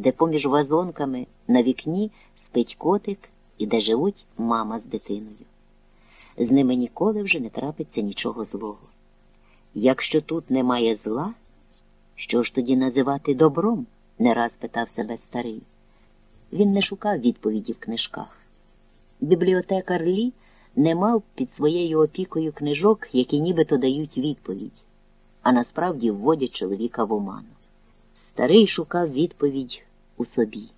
де поміж вазонками на вікні спить котик і де живуть мама з дитиною. З ними ніколи вже не трапиться нічого злого. Якщо тут немає зла, що ж тоді називати добром? не раз питав себе старий. Він не шукав відповіді в книжках. Бібліотекар Лі не мав під своєю опікою книжок, які нібито дають відповідь, а насправді вводять чоловіка в оману. Старий шукав відповідь у собі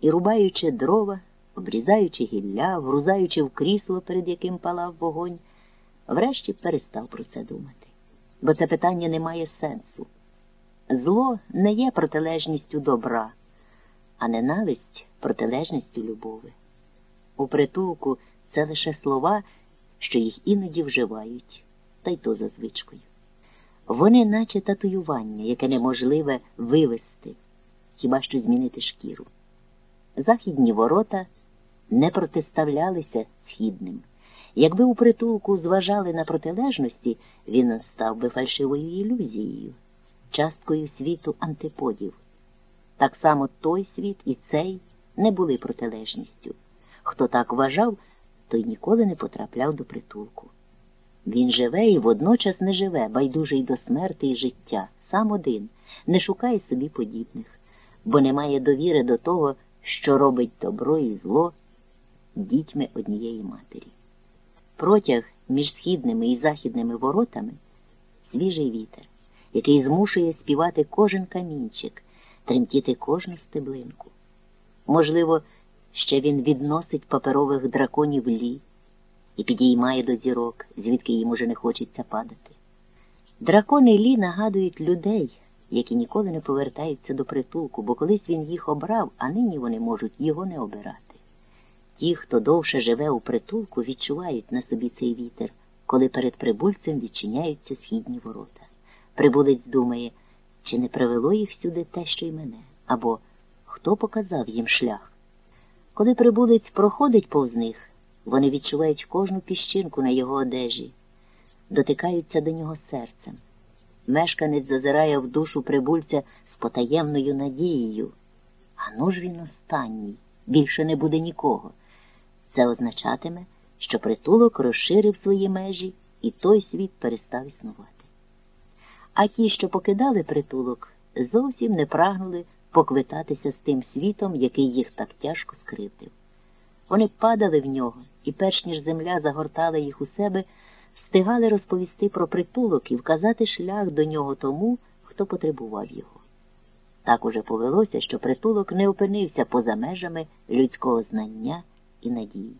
і, рубаючи дрова, обрізаючи гілля, врузаючи в крісло, перед яким палав вогонь, врешті перестав про це думати. Бо це питання не має сенсу. Зло не є протилежністю добра, а ненависть протилежністю любови. У притулку це лише слова, що їх іноді вживають, та й то за звичкою. Вони, наче татуювання, яке неможливе вивести, хіба що змінити шкіру. Західні ворота не протиставлялися східним. Якби у притулку зважали на протилежності, він став би фальшивою ілюзією, часткою світу антиподів. Так само той світ і цей не були протилежністю. Хто так вважав, той ніколи не потрапляв до притулку. Він живе і водночас не живе, байдужий до смерти і життя, сам один, не шукає собі подібних, бо не має довіри до того, що робить добро і зло дітьми однієї матері. Протяг між східними і західними воротами свіжий вітер, який змушує співати кожен камінчик, тремтіти кожну стеблинку. Можливо, ще він відносить паперових драконів лі і підіймає до зірок, звідки їм уже не хочеться падати. Дракони лі нагадують людей, які ніколи не повертаються до притулку, бо колись він їх обрав, а нині вони можуть його не обирати. Ті, хто довше живе у притулку, відчувають на собі цей вітер, коли перед прибульцем відчиняються східні ворота. Прибулець думає, чи не привело їх сюди те, що й мене, або хто показав їм шлях. Коли прибулець проходить повз них, вони відчувають кожну піщинку на його одежі, дотикаються до нього серцем. Мешканець зазирає в душу прибульця з потаємною надією. А ну ж він останній, більше не буде нікого. Це означатиме, що притулок розширив свої межі і той світ перестав існувати. А ті, що покидали притулок, зовсім не прагнули поквитатися з тим світом, який їх так тяжко скривдив. Вони падали в нього і, перш ніж земля загортала їх у себе, встигали розповісти про притулок і вказати шлях до нього тому, хто потребував його. Так уже повелося, що притулок не опинився поза межами людського знання і надії.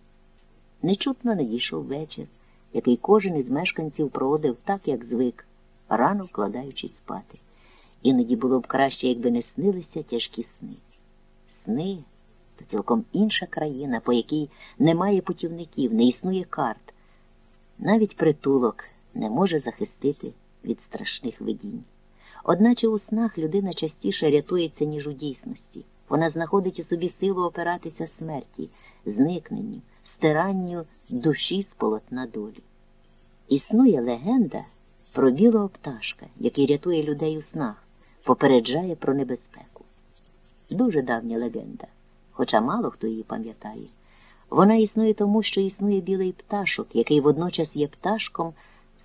Нечутно надійшов вечір, який кожен із мешканців проводив так, як звик, рано вкладаючись спати. Іноді було б краще, якби не снилися тяжкі сни. Сни то цілком інша країна, по якій немає путівників, не існує карт. Навіть притулок не може захистити від страшних видінь. Одначе у снах людина частіше рятується, ніж у дійсності. Вона знаходить у собі силу опиратися смерті, зникненню, стиранню душі з полотна долі. Існує легенда про білого пташка, який рятує людей у снах, попереджає про небезпеку. Дуже давня легенда, хоча мало хто її пам'ятає. Вона існує тому, що існує білий пташок, який водночас є пташком,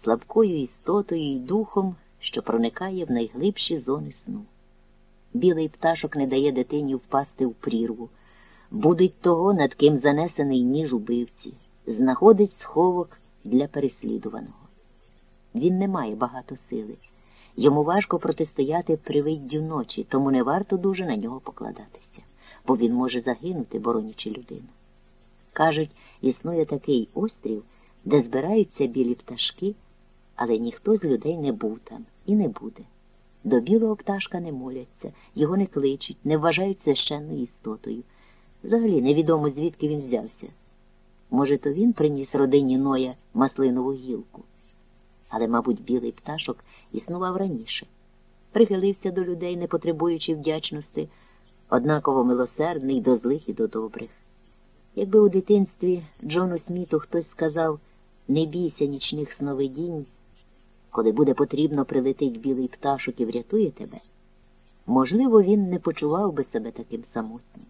слабкою істотою і духом, що проникає в найглибші зони сну. Білий пташок не дає дитині впасти в прірву, будить того, над ким занесений ніж убивці, знаходить сховок для переслідуваного. Він не має багато сили. Йому важко протистояти привиддю ночі, тому не варто дуже на нього покладатися, бо він може загинути, боронячи людину. Кажуть, існує такий острів, де збираються білі пташки, але ніхто з людей не був там і не буде. До білого пташка не моляться, його не кличуть, не вважають священною істотою. Взагалі невідомо, звідки він взявся. Може, то він приніс родині Ноя маслинову гілку. Але, мабуть, білий пташок існував раніше, прихилився до людей, не потребуючи вдячності, однаково милосердний до злих і до добрих. Якби у дитинстві Джону Сміту хтось сказав не бійся нічних сновидінь, коли буде потрібно прилетить білий пташок і врятує тебе, можливо, він не почував би себе таким самотнім.